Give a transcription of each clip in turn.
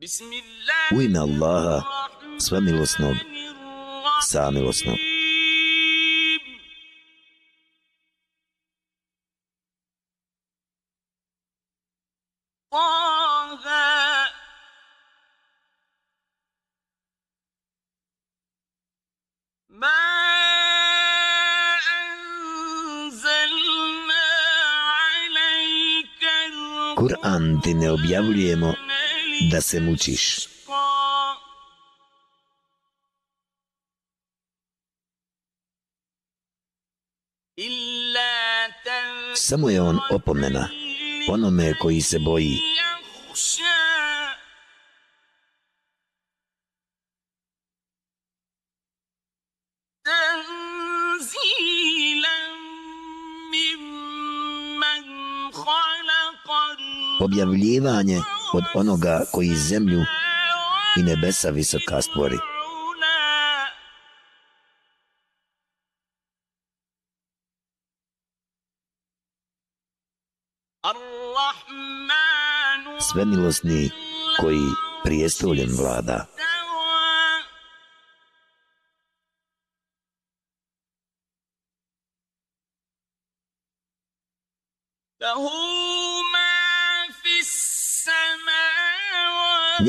U ime Allaha, svemilosnog, samilosnog. Kur'an ti ne objavljujemo da se mučiš. Samo je on opomena onome koji se boji. Objavljivanje od onoga koji zemlju i nebesa visoka stvori. Svemilosni koji prijestoljen vlada.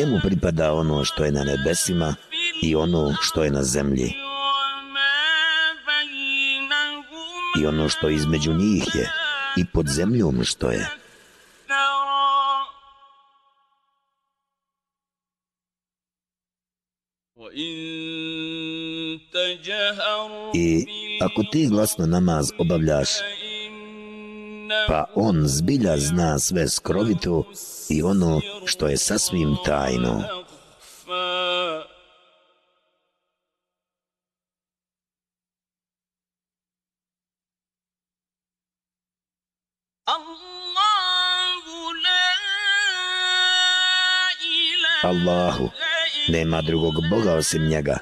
Njemu pripada ono što je na nebesima i ono što je na zemlji. I ono što između njih je i pod zemljom što je. I ako ti glasno namaz obavljaš, pa on zbilja zna sve skrovito i ono što je sasvim tajno. Allahu, nema drugog Boga osim njega.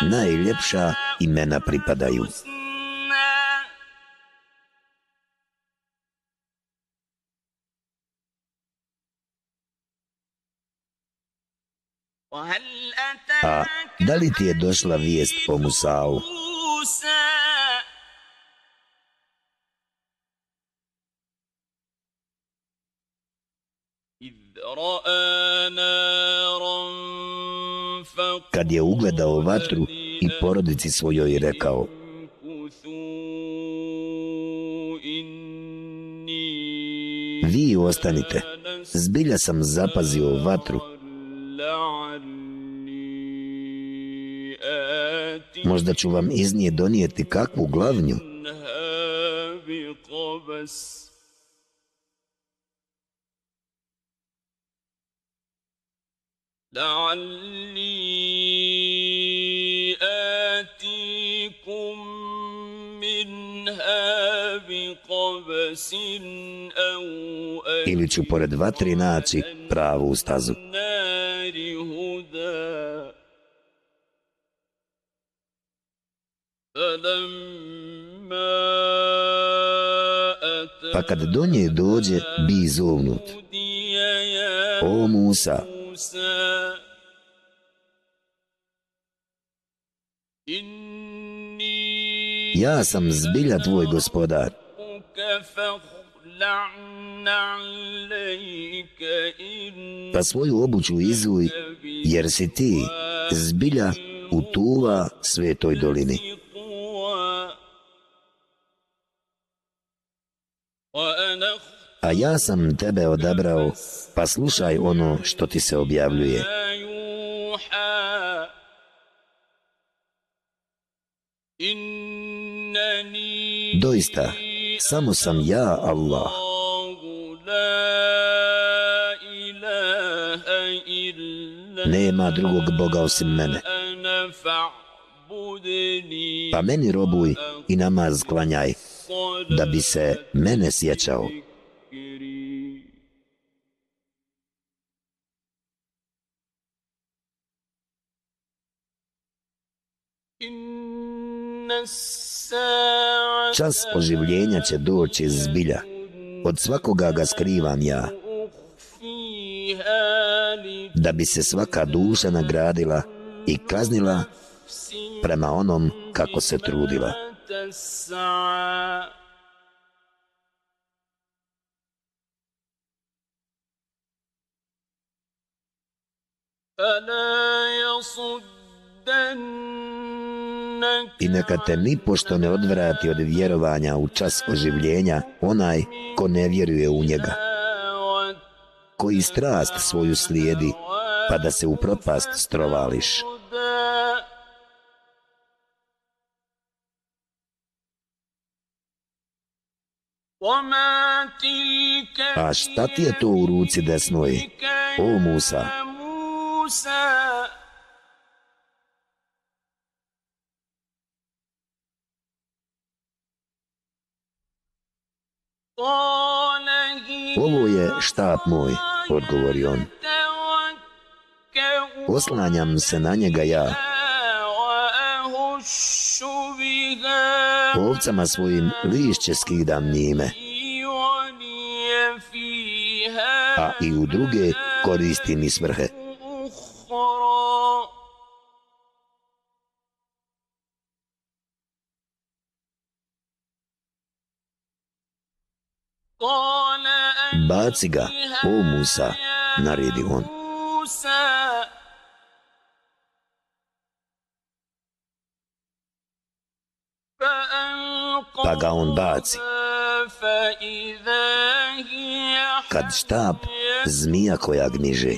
Najljepša imena pripadaju. Da li ti je došla vijest po Musa'u? Kad je ugledao vatru i porodici svojoj rekao Vi ostanite, zbilja sam zapazio vatru Možda ću vam iz nje donijeti kakvu glavnju. Ili ću pored vatri naći pravu stazu. Pa kad do nje dođe, bi zovnut. O Musa, ja sam zbilja tvoj gospodar. Pa svoju obuću izuj, jer si ti zbilja u Tuva svetoj dolini. A ja sam tebe odabrao, pa slušaj ono što ti se objavljuje. Doista, samo sam ja Allah. Nema drugog Boga osim mene. Pa meni robuj i namaz klanjaj da bi se mene sjećao. Čas oživljenja će doći zbilja Od svakoga ga skrivam ja, da bi se svaka duša nagradila i kaznila prema onom kako se trudila. I neka te ni pošto ne odvrati od vjerovanja u čas oživljenja onaj ko ne vjeruje u njega, koji strast svoju slijedi pa da se u propast strovališ. A šta ti je to u ruci desnoj, o Musa? Ovo je štap moj, odgovori on. Oslanjam se na njega ja. Ovcama svojim lišće skidam njime. A i u druge koristim i svrhe. Baci ga, o Musa, naredi on. Pa ga on baci. Kad štap, zmija koja gniže.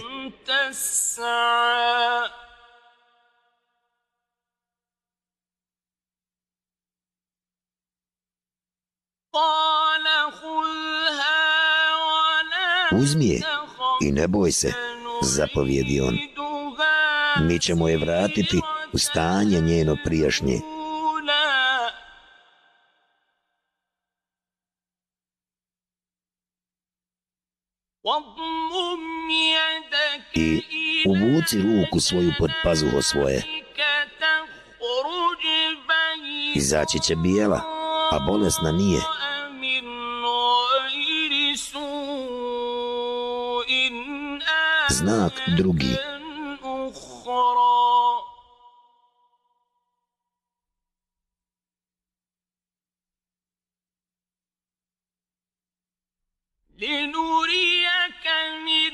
Uzmi je i ne boj se, zapovjedi on. Mi ćemo je vratiti u stanje njeno prijašnje. I uvuci ruku svoju pod pazuho svoje. Izaći će bijela, a bolesna nije. Znak drugi.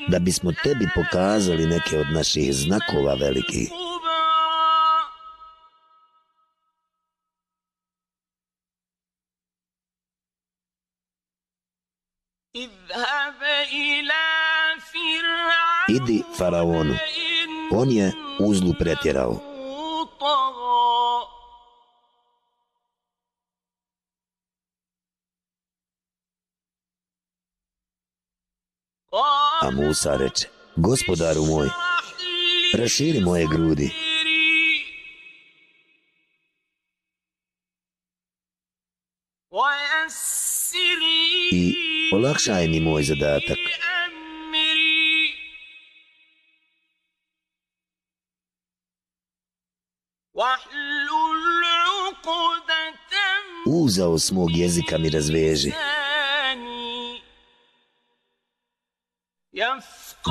Da bismo tebi pokazali neke od naših znakova velikih. Idi faraonu, on je uzlu pretjerao. A Musa reče, gospodaru moj, raširi moje grudi. I olakšaj mi moj zadatak. Uzao s mog jezika mi razveži.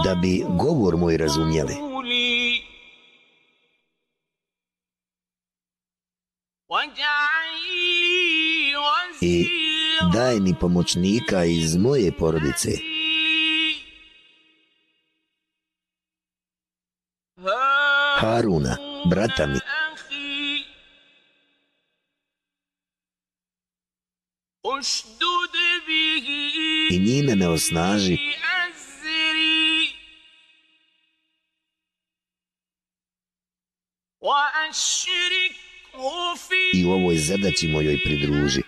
Da bi govor moj razumjeli. I daj mi pomoćnika iz moje porodice. Haruna, brata mi. I njime me osnaži i u ovoj zadaći mojoj pridruži.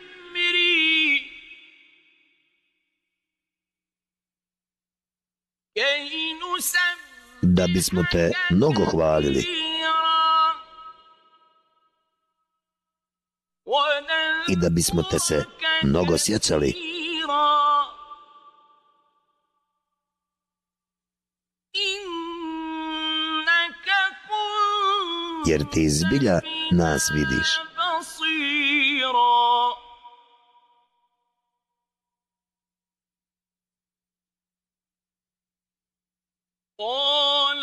Da bismo te mnogo hvalili. i da bismo te se mnogo sjećali. Jer ti zbilja nas vidiš.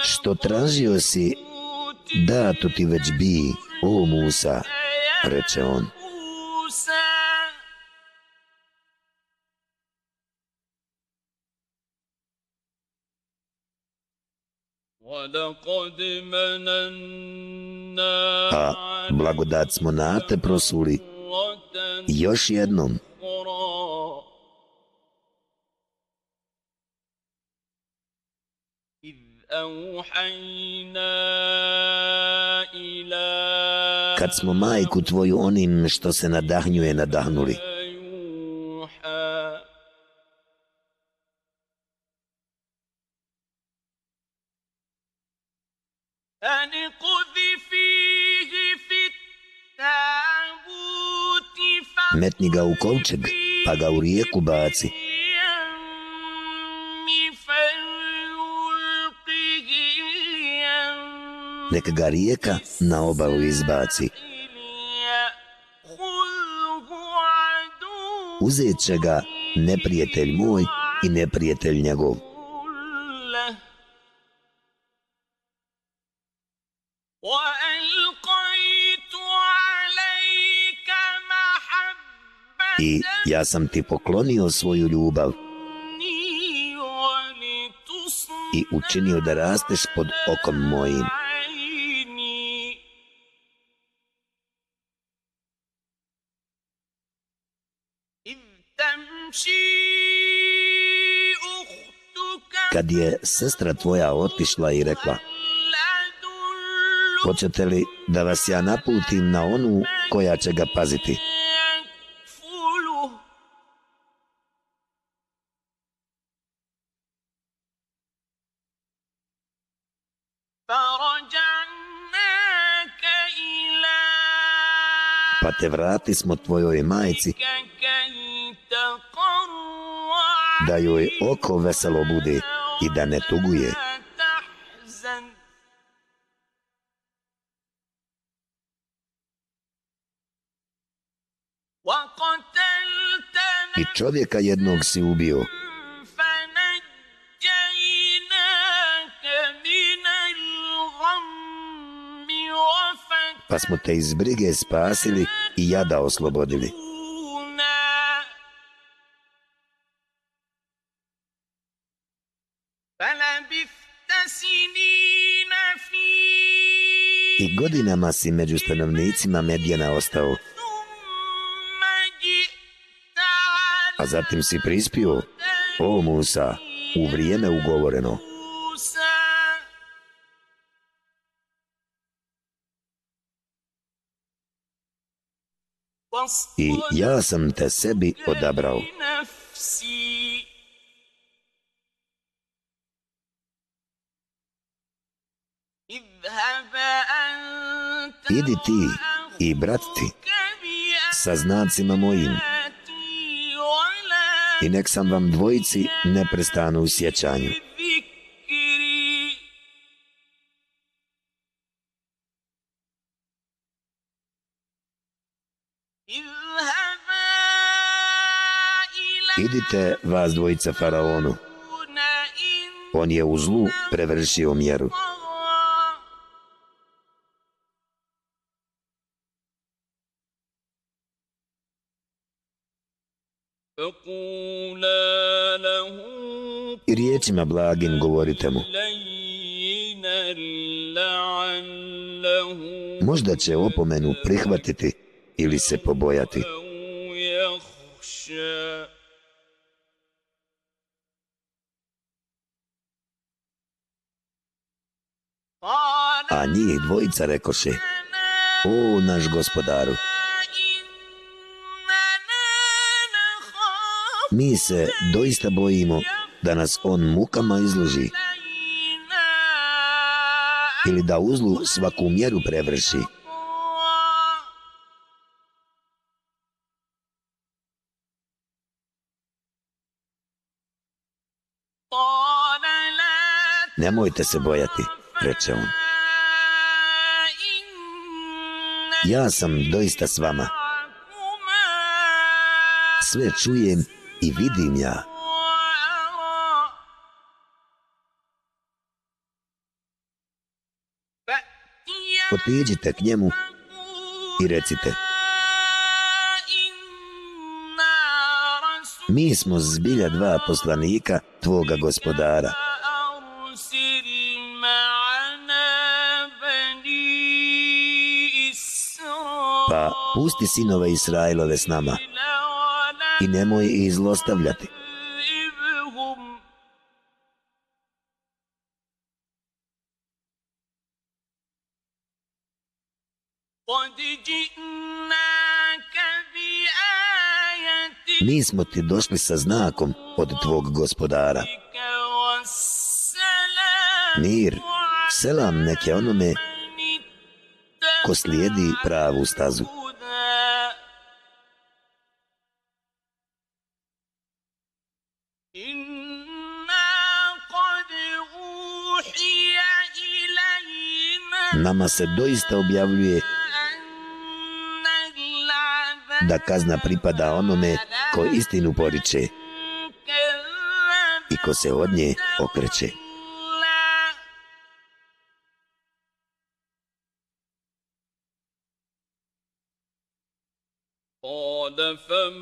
Što tražio si, tu ti već bi, o Musa, reče on. A blagodat smo na te prosuli još jednom. Kad smo majku tvoju onim što se nadahnjuje nadahnuli. Metni ga u kovčeg, pa ga u rijeku baci. Neka ga rijeka na obalu izbaci. Uzet će ga neprijatelj moj i neprijatelj njegov. I ja sam ti poklonio svoju ljubav i učinio da rasteš pod okom mojim. Kad je sestra tvoja otišla i rekla Hoćete li da vas ja naputim na onu koja će ga paziti? Pa te vrati smo tvojoj majci da joj oko veselo bude i da ne tuguje. I čovjeka jednog si ubio. Pa smo te iz brige spasili i jada oslobodili. I godinama si među stanovnicima Medjena ostao. A zatim si prispio, o Musa, u vrijeme ugovoreno. I ja sam te sebi odabrao. Idi ti i brat ti sa znacima mojim i nek sam vam dvojici neprestano u sjećanju. Idite vas dvojica faraonu. On je u zlu prevršio mjeru. I riječima blagim govorite mu. Možda će opomenu prihvatiti ili se pobojati. A njih dvojica rekoše, o naš gospodaru, mi se doista bojimo da nas on mukama izloži ili da uzlu svaku mjeru prevrši. Nemojte se bojati, reče on. Ja sam doista s vama. Sve čujem i vidim ja. Otiđite k njemu i recite Mi smo zbilja dva poslanika Tvoga gospodara. Pa pusti sinove Israilove s nama i nemoj ih zlostavljati. Mi smo ti došli sa znakom od tvog gospodara. Mir, selam neke onome ko slijedi pravu stazu. Nama se doista objavljuje da kazna pripada onome ko istinu poriče i ko se od nje okreće.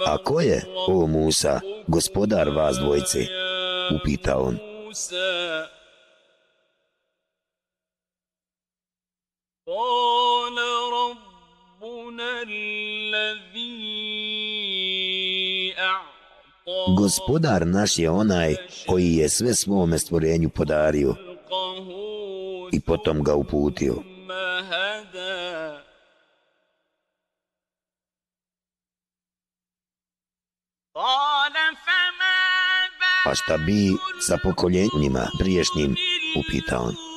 A ko je, o Musa, gospodar vas dvojce? Upita on. Gospodar naš je onaj koji je sve svome stvorenju podario i potom ga uputio. A šta bi sa pokoljenjima priješnjim, upita on.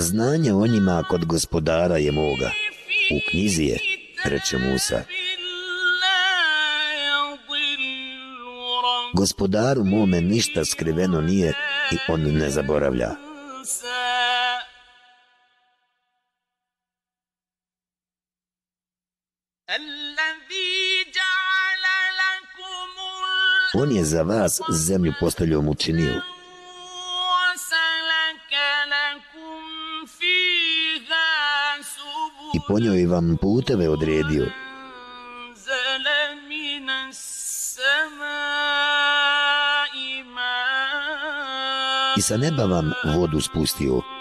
Znanje o njima kod gospodara je moga. U knjizi je, reče Musa. Gospodaru mome ništa skriveno nije i on ne zaboravlja. On je za vas zemlju postoljom učinio. Po njoj vam puteve odredio. I sa neba vam vodu spustio.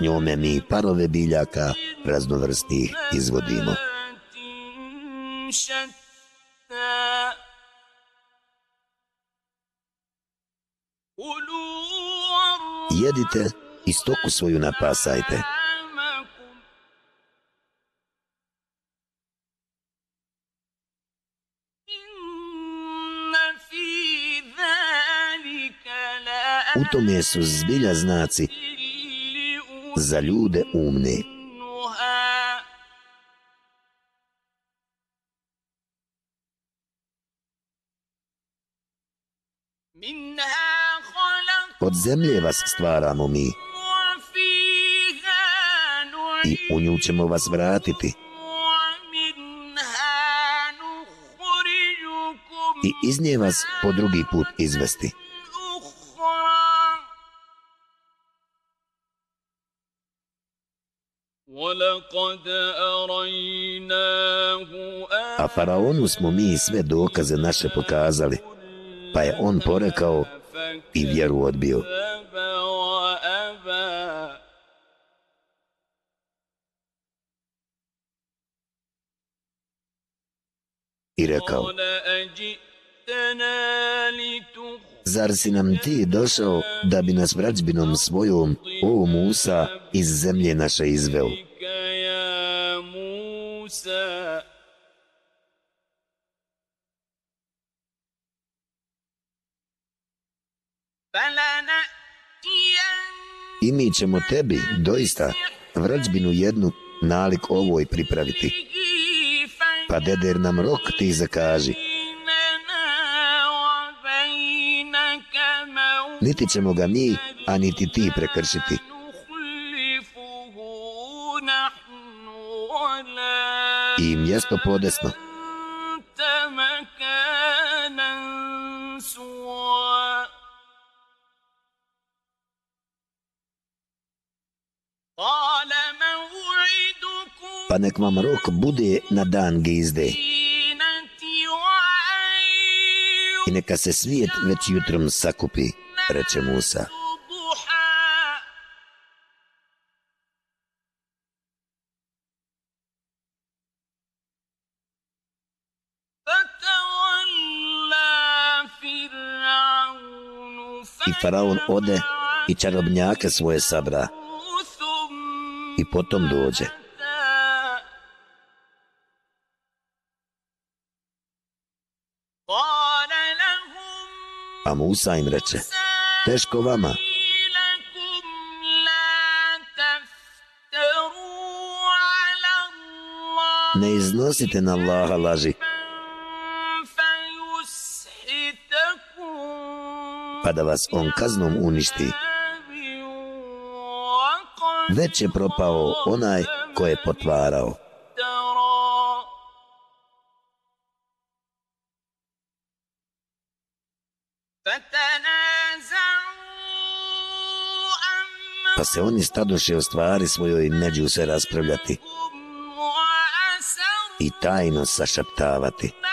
Njome mi parove biljaka raznovrstih izvodimo. Jedite i stoku svoju napasajte. U tome su zbilja znaci za ljude umne. Od zemlje vas stvaramo mi i u nju ćemo vas vratiti. I iz nje vas po drugi put izvesti. A faraonu smo mi sve dokaze naše pokazali, pa je on porekao i vjeru odbio. I rekao, Zar si nam ti došao da bi nas vrađbinom svojom, o Musa, iz zemlje naše izveo? I mi ćemo tebi doista vrađbinu jednu nalik ovoj pripraviti. Pa deder nam rok ti zakaži. Niti ćemo ga mi, a niti ti prekršiti. I mjesto podesno. Pa nek vam rok bude na dan gizde. I neka se svijet već jutrom sakupi, reče Musa. Faraon ode i čarobnjake svoje sabra i potom dođe. A Musa im reče, teško vama. Ne iznosite na Allaha laži. Pa da vas on kaznom uništi. Već je propao onaj ko je potvarao. Pa se oni stadoše o stvari svojoj među se raspravljati i tajno sašaptavati.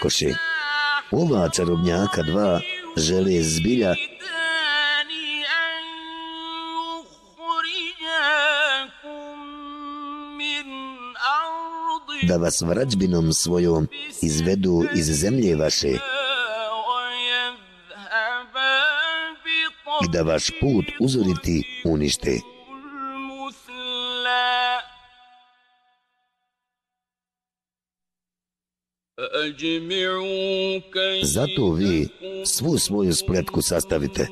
Rekoši, ova čarobnjaka dva žele zbilja da vas vrađbinom svojom izvedu iz zemlje vaše i da vaš put uzoriti unište. Zato vi svu svoju spletku sastavite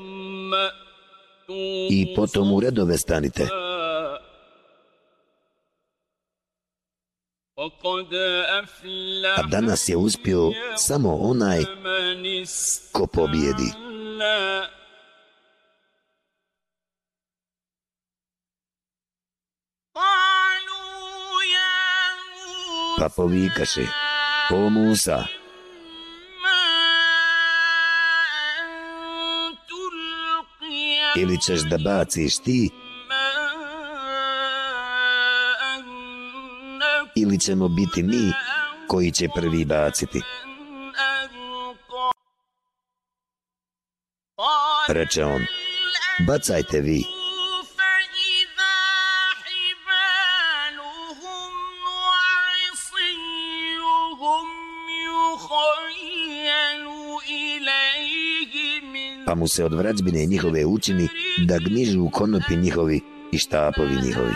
i potom u redove stanite. A danas je uspio samo onaj ko pobjedi. Pa povikaše, o Musa, ili ćeš da baciš ti, ili ćemo biti mi koji će prvi baciti. Reče on, bacajte vi. Mu se od vrađbine njihove učini da gnižu konopi njihovi i štapovi njihovi.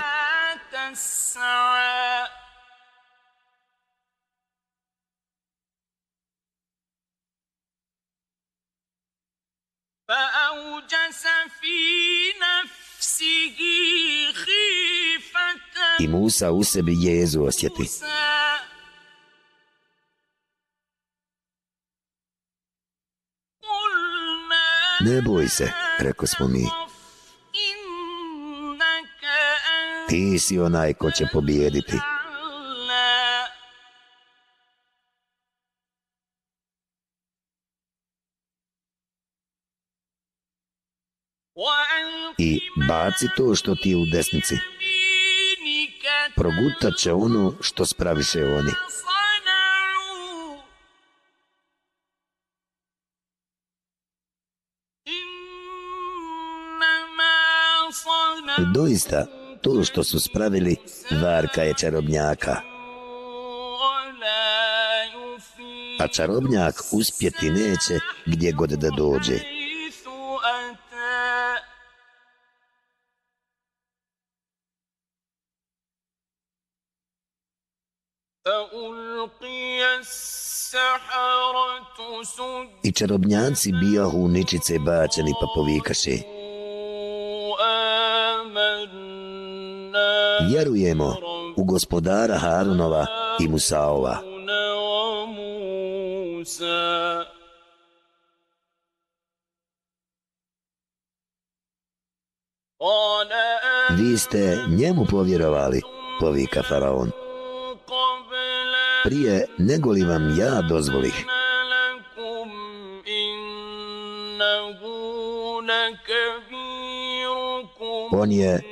I Musa u sebi jezu osjeti. Ne boj se, reko smo mi. Ti si onaj ko će pobijediti. I baci to što ti je u desnici. Progutat će ono što spraviše oni. Doista, to što su spravili varka je čarobnjaka. A čarobnjak uspjeti neće gdje god da dođe. I čarobnjaci bijahu u ničice bačeni pa povikaše. Vjerujemo u gospodara Harunova i Musaova. Vi ste njemu povjerovali, povika Faraon. Prije nego li vam ja dozvolih. On je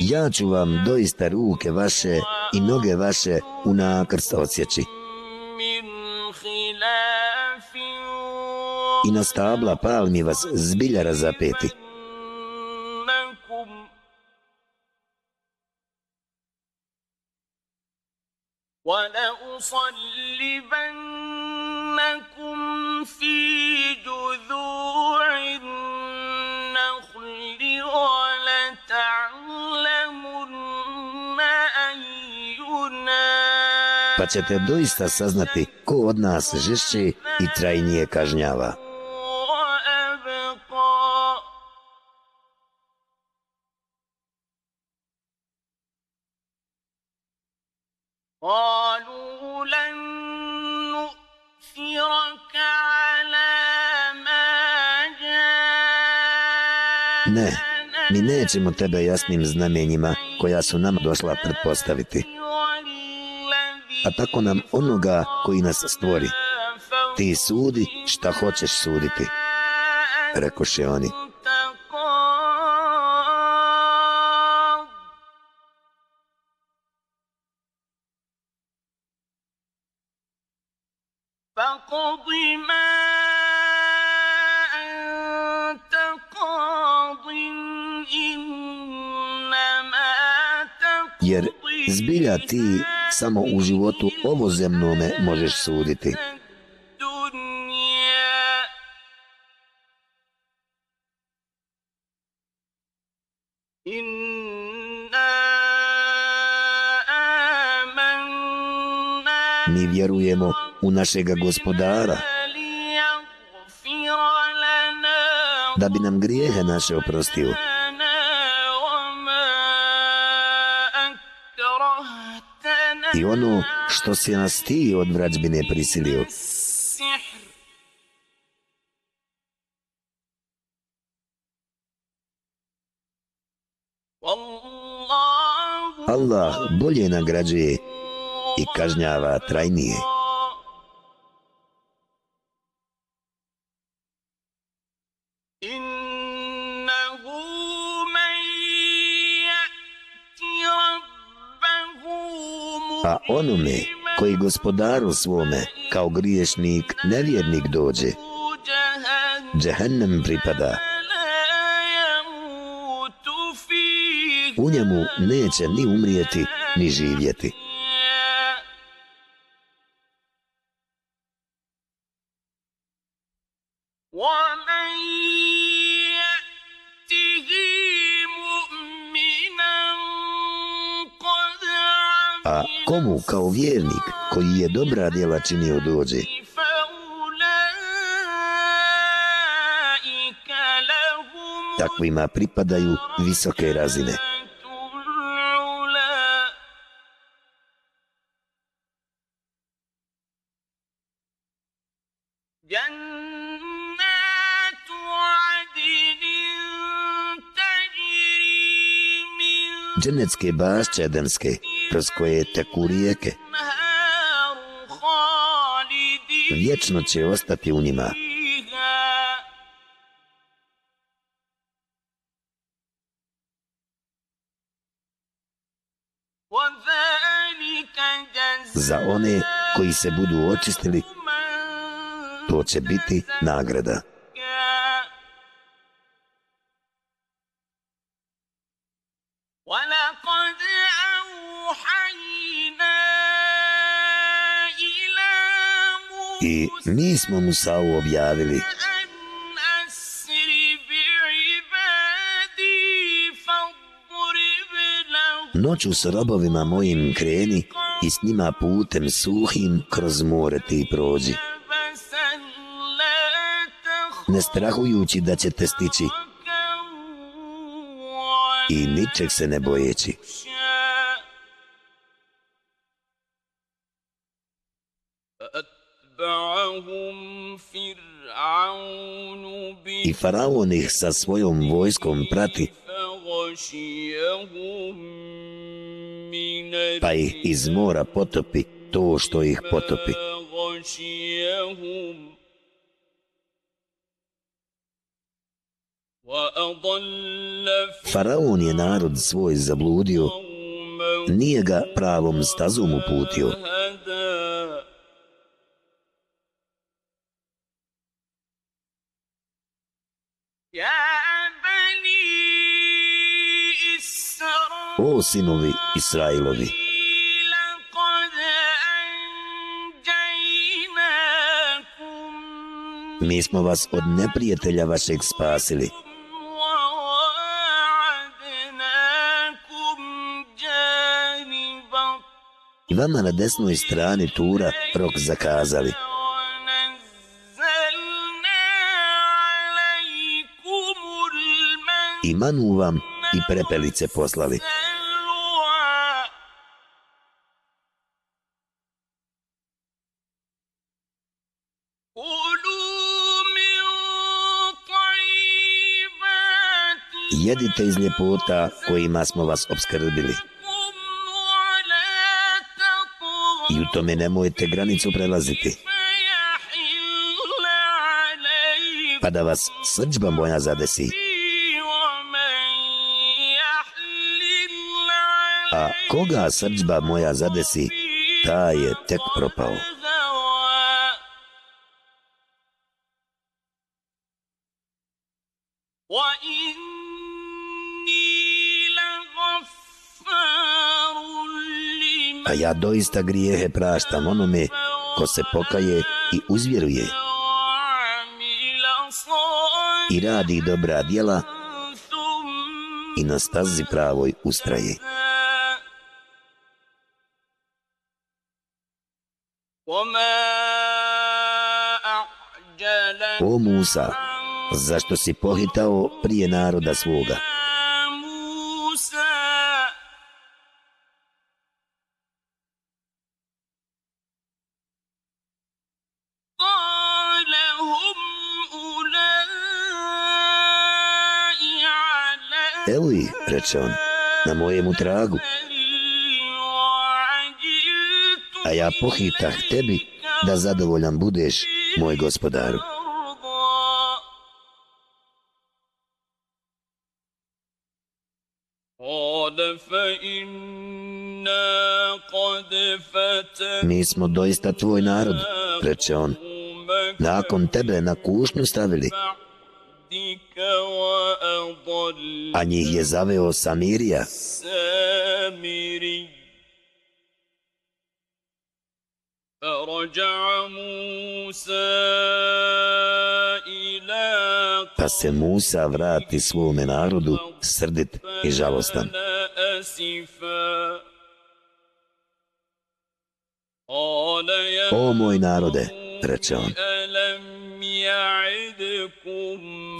Ja ću vam doista ruke vaše i noge vaše u nakrst odsjeći. I na stabla palmi vas zbilja razapeti. وَلَأُصَلِّبَنَّكُمْ فِي جُذُوعِ ćete doista saznati ko od nas žišći i trajnije kažnjava. Ne, mi nećemo tebe jasnim znamenjima koja su nam došla pretpostaviti a tako nam onoga koji nas stvori. Ti sudi šta hoćeš suditi, rekoše oni. Jer zbilja ti samo u životu ovozemnome možeš suditi. Mi vjerujemo u našega gospodara da bi nam grijehe naše oprostio. ono što se nas ti od vrađbine prisilio. Allah bolje nagrađuje i kažnjava trajnije. onome koji gospodaru svome kao griješnik, nevjernik dođe, džehennem pripada. U njemu neće ni umrijeti, ni živjeti. komu kao vjernik koji je dobra djela činio dođe. Takvima pripadaju visoke razine. Dženecke bašće edenske kroz koje teku rijeke. Vječno će ostati u njima. Za one koji se budu očistili, to će biti nagrada. mi smo Musa'u objavili. Noću s robovima mojim kreni i s njima putem suhim kroz more ti prođi. Ne strahujući da će te stići i ničeg se ne bojeći. Faraon ih sa svojom vojskom prati, pa ih iz mora potopi to što ih potopi. Faraon je narod svoj zabludio, nije ga pravom stazom uputio. sinovi Israilovi? Mi smo vas od neprijatelja vašeg spasili. I vama na desnoj strani tura rok zakazali. I manu vam i prepelice poslali. jedite iz ljepota kojima smo vas obskrbili. I u tome nemojte granicu prelaziti. Pa da vas srđba moja zadesi. A koga srđba moja zadesi, ta je tek propao. doista grijehe praštam onome ko se pokaje i uzvjeruje i radi dobra djela i na stazi pravoj ustraje. O Musa, zašto si pohitao prije naroda svoga? Eli, reče on, na mojemu tragu. A ja pohitah tebi da zadovoljan budeš, moj gospodaru. Mi smo doista tvoj narod, reče on. Nakon tebe na kušnju stavili a njih je zaveo Samirija. Pa se Musa vrati svome narodu srdit i žalostan. O moj narode, reče on,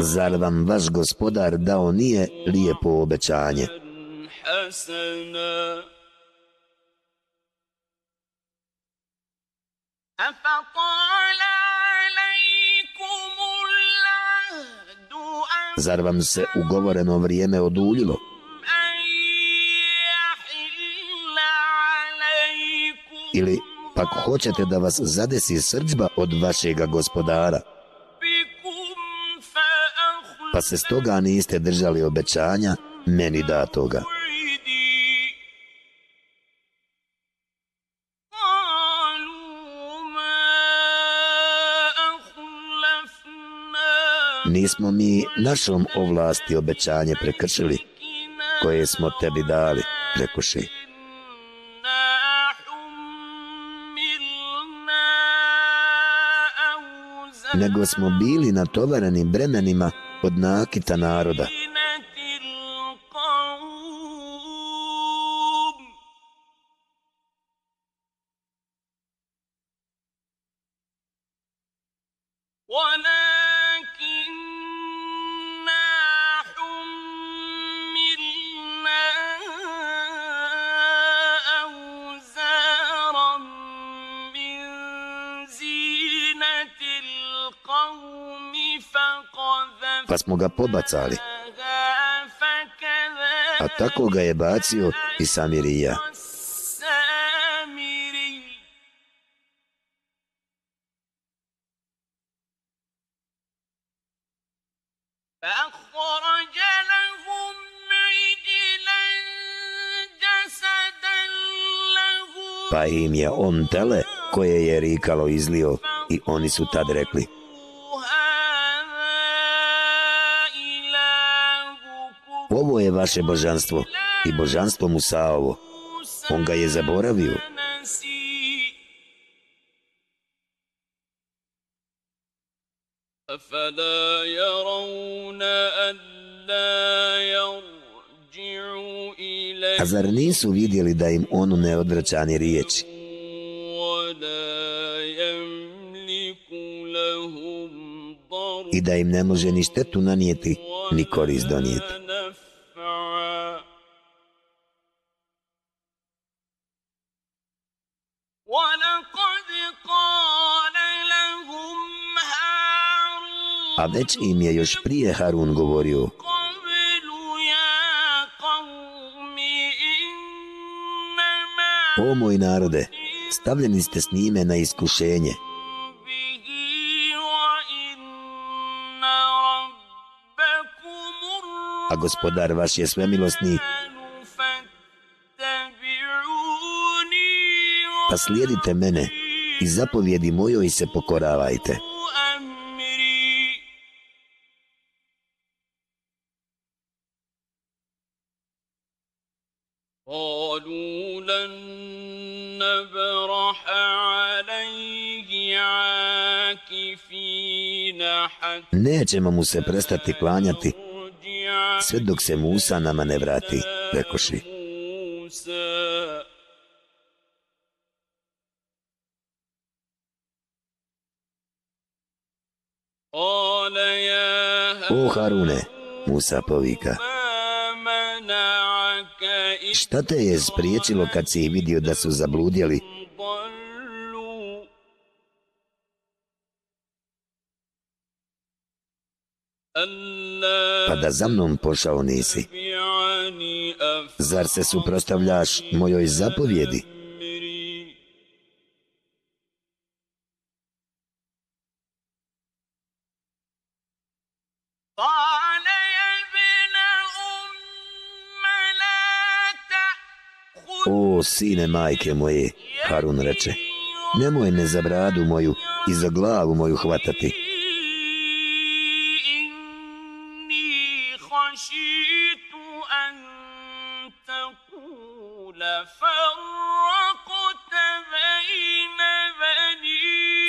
Zar vam vaš gospodar dao nije lijepo obećanje? Zar vam se ugovoreno vrijeme oduljilo? Ili pak hoćete da vas zadesi srđba od vašega gospodara? pa se stoga niste držali obećanja meni da toga. Nismo mi našom ovlasti obećanje prekršili, koje smo tebi dali, prekoši. Nego smo bili na tovarenim bremenima od nakita naroda. smo ga pobacali. A tako ga je bacio i Samirija. Pa im je on tele koje je rikalo izlio i oni su tad rekli je vaše božanstvo i božanstvo Musaovo. On ga je zaboravio. نسي أفلا يرون ألا يرجع A zar nisu vidjeli da im on ne odvraća ni riječi, ولا يملك لهم ضرا i da im ne može ni štetu nanijeti, ni korist donijeti? a već im je još prije Harun govorio. O moj narode, stavljeni ste s njime na iskušenje. A gospodar vaš je svemilosni, pa slijedite mene i zapovjedi mojoj se pokoravajte. nećemo mu se prestati klanjati, sve dok se Musa nama ne vrati, rekoši. O Harune, Musa povika. Šta te je spriječilo kad si vidio da su zabludjeli pa da za mnom pošao nisi. Zar se suprostavljaš mojoj zapovjedi? O, sine majke moje, Harun reče, nemoj me za bradu moju i za glavu moju hvatati.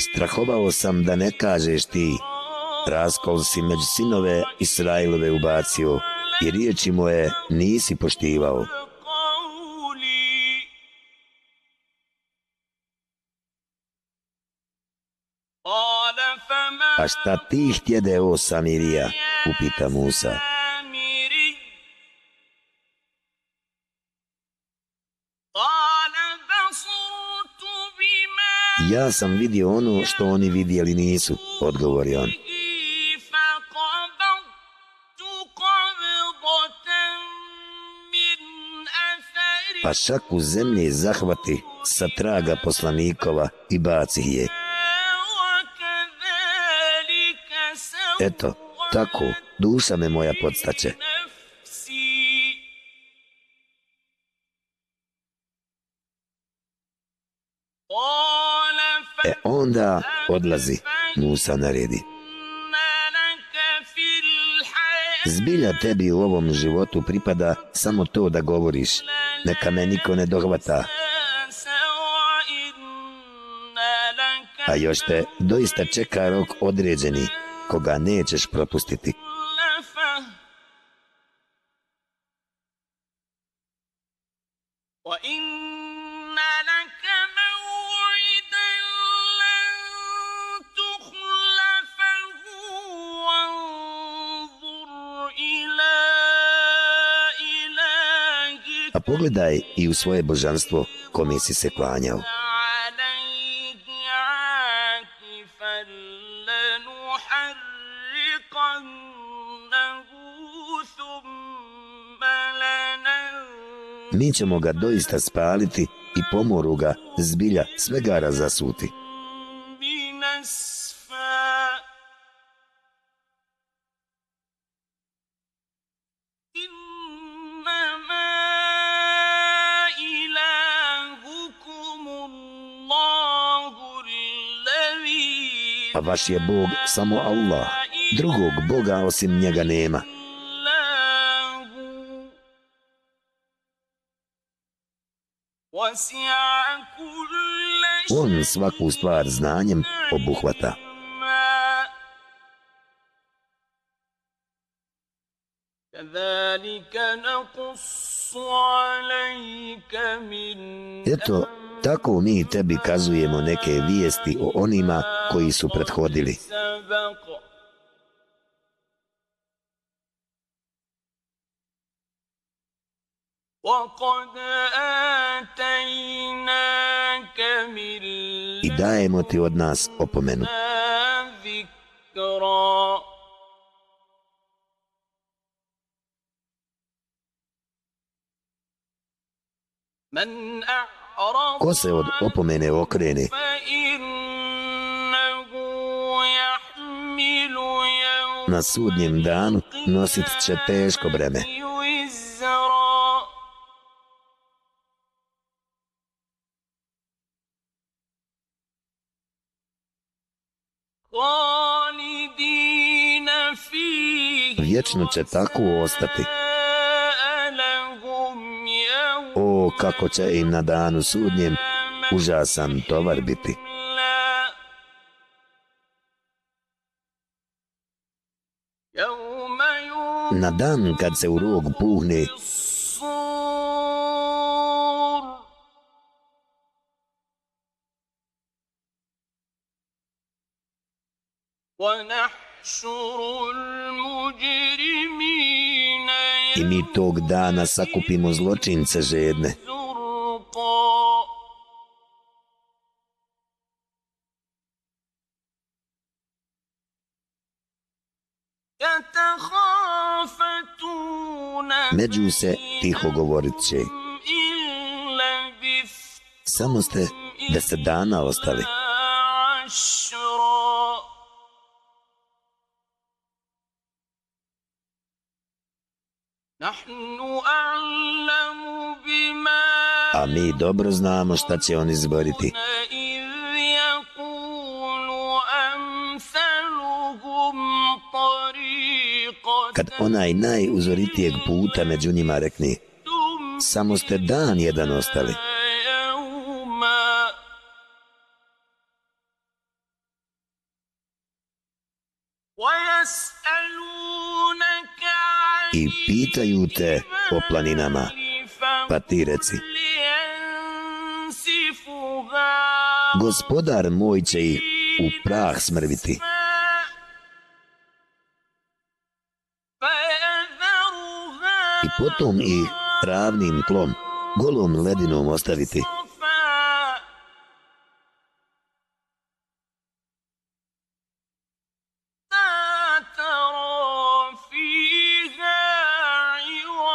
Strahovao sam da ne kažeš ti. Raskol si među sinove Israilove ubacio i riječi mu je nisi poštivao. A šta ti htjede o Samirija? Upita Musa. Ja sam vidio ono što oni vidjeli nisu, odgovori on. Pa šaku zemlje zahvati sa traga poslanikova i baci je. Eto, tako, duša me moja podstače. onda odlazi. Musa naredi. Zbilja tebi u ovom životu pripada samo to da govoriš. Neka me niko ne dohvata. A još te doista čeka rok određeni, koga nećeš propustiti. pogledaj i u svoje božanstvo kome si se klanjao. Mi ćemo ga doista spaliti i pomoru ga zbilja svega razasuti. vaš je Bog samo Allah, drugog Boga osim njega nema. On svaku stvar znanjem obuhvata. Eto, tako mi tebi kazujemo neke vijesti o onima koji su prethodili. I dajemo ti od nas opomenu. من ko se od opomene okrene, na sudnjem danu nosit će teško breme. Vječno će tako ostati. O, kako će im na danu sudnjem užasan tovar biti. يوم Na dan kad se u rog puhne, الصور ونحشر المجرمين neki mi tog dana sakupimo zločince žedne. Među se tiho govorit će. Samo ste deset dana ostali. mi dobro znamo šta će oni izboriti. Kad onaj najuzoritijeg puta među njima rekni, samo ste dan jedan ostali. I pitaju te o planinama, pa ti reci. gospodar moj će ih u prah smrviti. I potom ih ravnim tlom, golom ledinom ostaviti.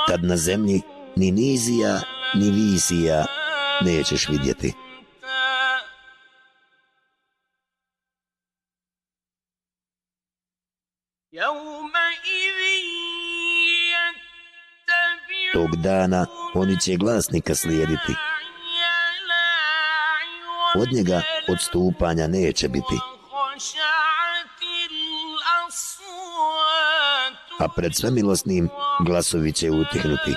Tad na zemlji ni nizija, ni visija nećeš vidjeti. tog dana oni će glasnika slijediti. Od njega odstupanja neće biti. A pred svemilosnim glasovi će utihnuti.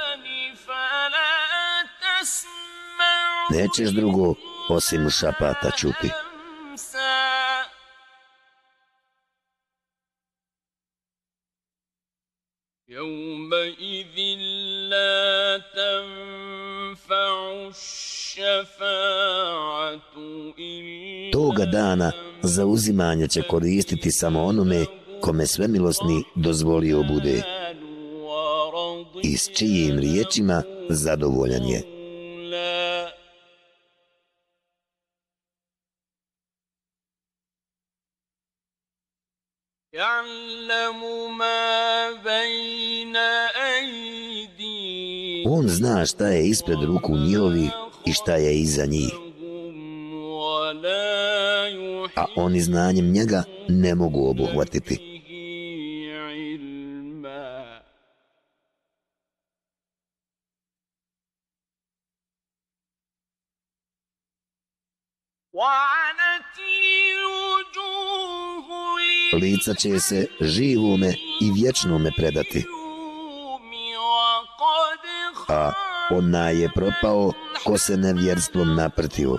Nećeš drugo osim šapata čuti. toga dana za uzimanje će koristiti samo onome kome svemilosni dozvolio bude i s čijim riječima zadovoljan je. On zna šta je ispred ruku njihovi i šta je iza njih a oni znanjem njega ne mogu obuhvatiti. Lica će se živome i vječnome predati. A onaj je propao ko se nevjerstvom naprtio.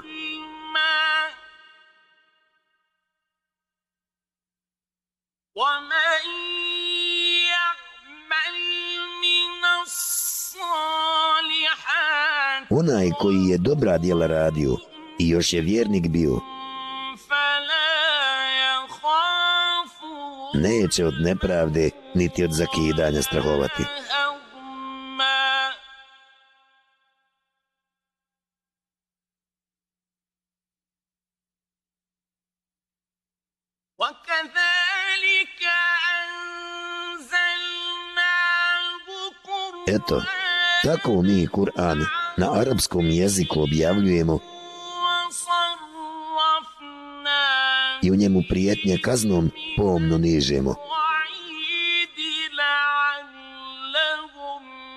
Onaj koji je dobra djela radio i još je vjernik bio, neće od nepravde niti od zakidanja strahovati. to. Tako mi Kur'an na arapskom jeziku objavljujemo i u njemu prijetnje kaznom pomno nižemo.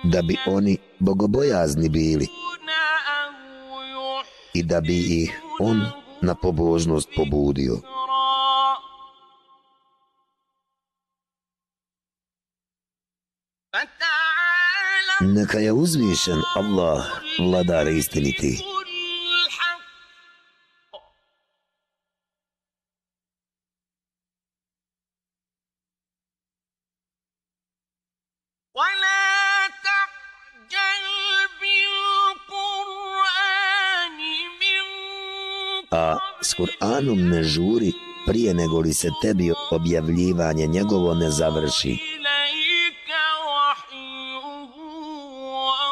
Da bi oni bogobojazni bili i da bi ih on na pobožnost pobudio. Neka je uzvišen Allah, vladar istiniti. A s Kur'anom ne žuri prije nego li se tebi objavljivanje njegovo ne završi.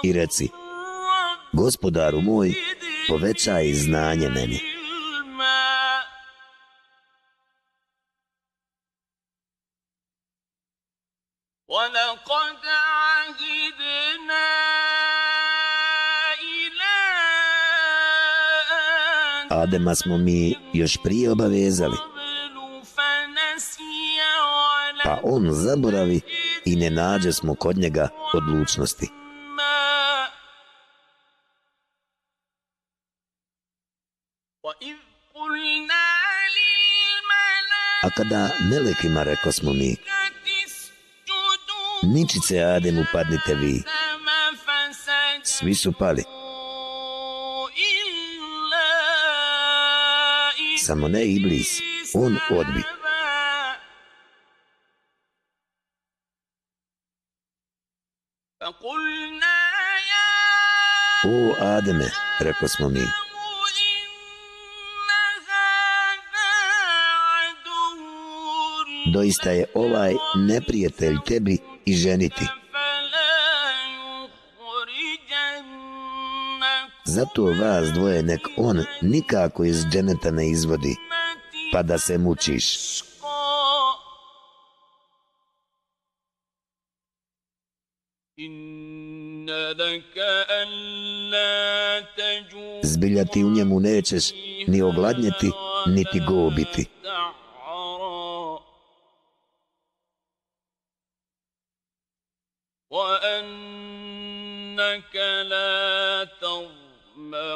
i reci Gospodaru moj, povećaj znanje meni. Adema smo mi još prije obavezali. Pa on zaboravi i ne nađe smo kod njega odlučnosti. kada melekima rekao smo mi, ničice Ademu upadnite vi. Svi su pali. Samo ne Iblis, on odbi. O Ademe, rekao smo mi, doista je ovaj neprijatelj tebi i ženiti. Zato vas dvoje nek on nikako iz dženeta ne izvodi, pa da se mučiš. Zbilja ti u njemu nećeš ni ogladnjeti, niti gobiti.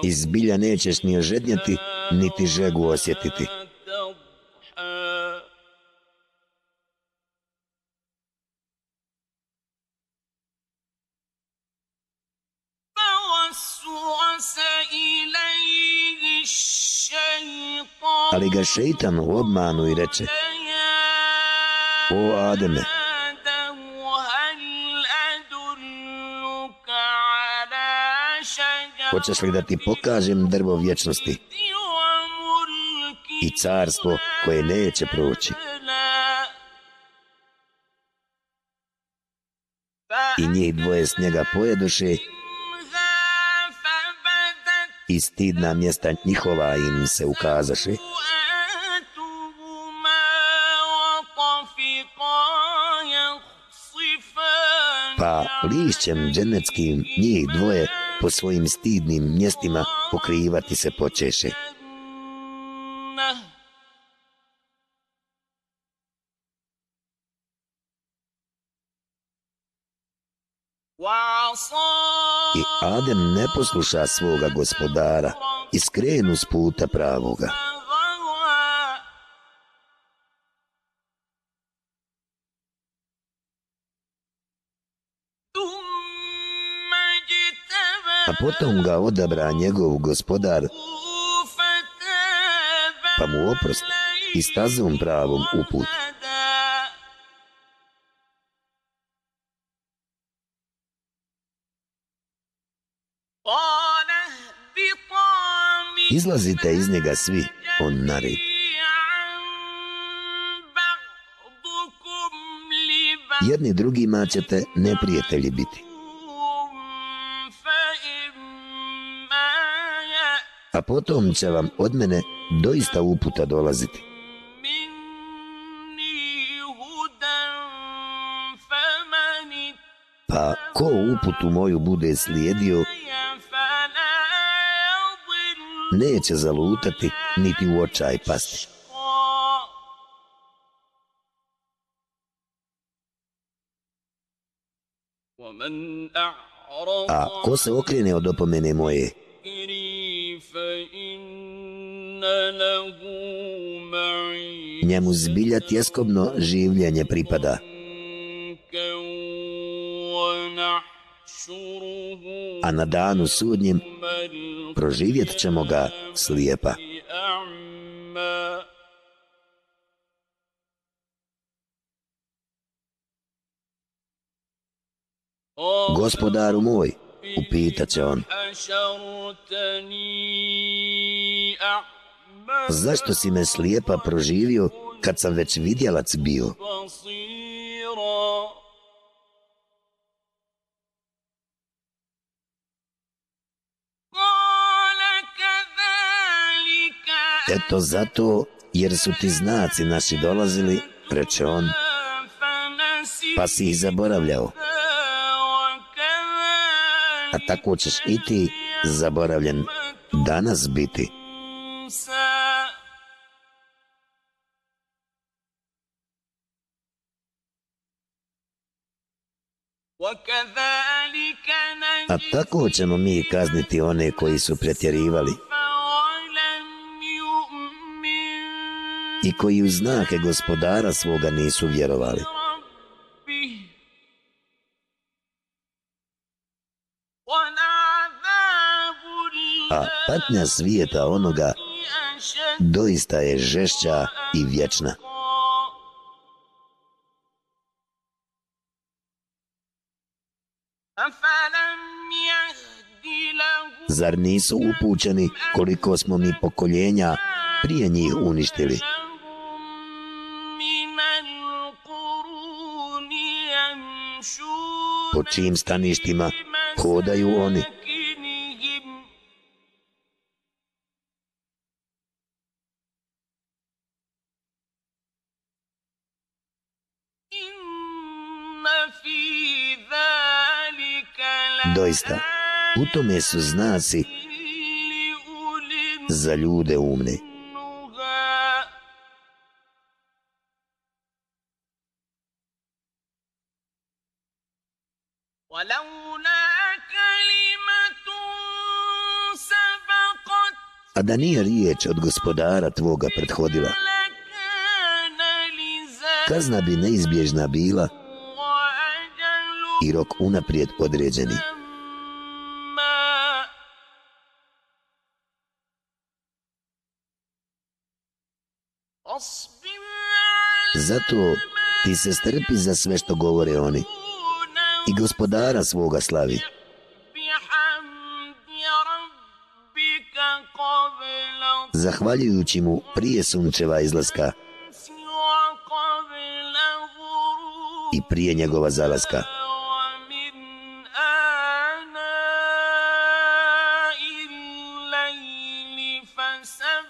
i zbilja nećeš ni ožednjati, niti žegu osjetiti. Ali ga šeitan u obmanu i reče O Ademe, hoćeš li da ti pokažem drvo vječnosti i carstvo koje neće proći? I njih dvoje s njega pojedoše i stidna mjesta njihova im se ukazaše. Pa lišćem dženeckim njih dvoje po svojim stidnim mjestima pokrivati se počeše. I Adem ne posluša svoga gospodara i skrenu s puta pravoga. Potom ga odabra njegov gospodar, pa mu oprost i stazom pravom uput. Izlazite iz njega svi, on naredi. Jedni drugima ćete neprijatelji biti. A potom će vam od mene doista uputa dolaziti. Pa ko uputu moju bude slijedio, neće zalutati niti u očaj pasti. A ko se okrene od opomene moje, njemu zbilja tjeskobno življenje pripada. A na danu sudnjim proživjet ćemo ga slijepa. Gospodaru moj, upitat će on, zašto si me slijepa proživio kad sam već vidjelac bio? Eto zato, jer su ti znaci naši dolazili, reče on, pa si ih zaboravljao. A tako ćeš i ti zaboravljen danas biti. A tako ćemo mi kazniti one koji su pretjerivali i koji u znake gospodara svoga nisu vjerovali. Patnja svijeta onoga doista je žešća i vječna. Zar nisu upućeni koliko smo mi pokoljenja prije njih uništili? Po čijim staništima hodaju oni? Doista, u tome su znaci za ljude umne. A da nije riječ od gospodara tvoga prethodila, kazna bi neizbježna bila i rok unaprijed određeni. Zato ti se strpi za sve što govore oni i gospodara svoga slavi. Zahvaljujući mu prije sunčeva izlaska i prije njegova zalaska.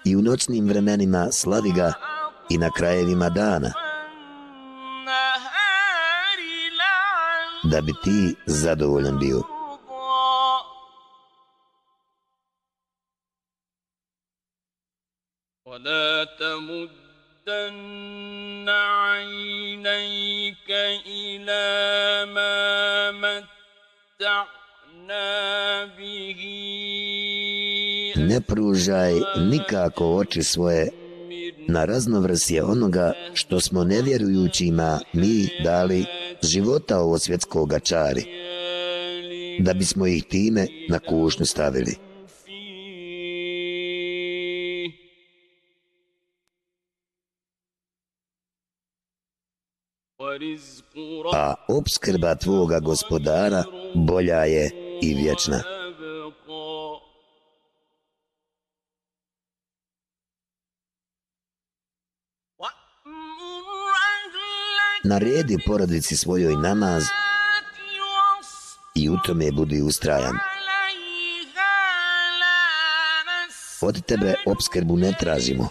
I u noćnim vremenima slavi ga i na krajevima dana, النهار لعل da bi ti zadovoljan bio. ترضى ولا تمدن عينيك إلى ما متعنا به Ne pružaj nikako oči svoje na raznovrsje onoga što smo nevjerujućima mi dali života ovo svjetskoga čari, da bismo ih time na kušnju stavili. A obskrba tvoga gospodara bolja je i vječna. naredi porodici svojoj namaz i u tome budi ustrajan. Od tebe obskrbu ne tražimo.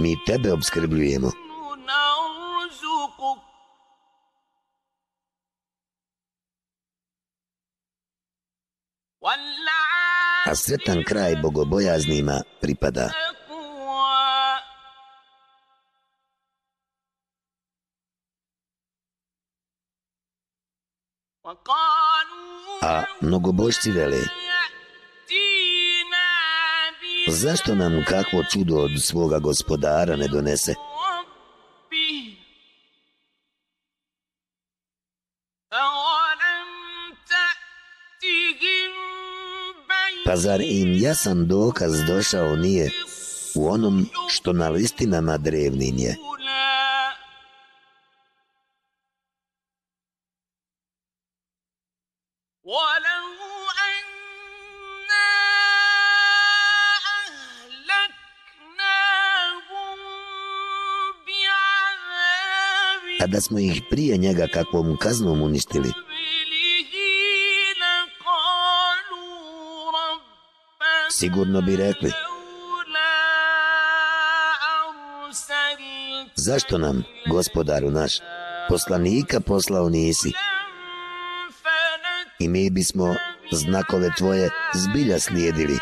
Mi tebe obskrbljujemo. A sretan kraj bogobojaznima pripada. A mnogobošci vele, zašto nam kakvo čudo od svoga gospodara ne donese? Pa zar im jasan dokaz došao nije u onom što na listinama drevnim je? kada smo ih prije njega kakvom kaznom uništili. Sigurno bi rekli. Zašto nam, gospodaru naš, poslanika poslao nisi? I mi bismo znakove tvoje zbilja slijedili.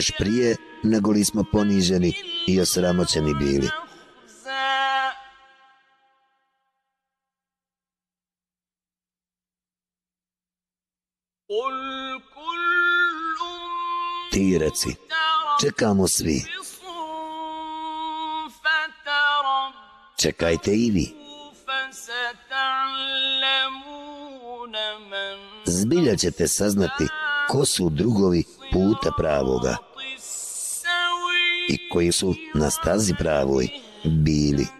još prije nego li smo poniženi i osramoćeni bili. Ti reci, čekamo svi. Čekajte i vi. Zbilja ćete saznati ko su drugovi puta pravoga i koji su na stazi pravoj bili.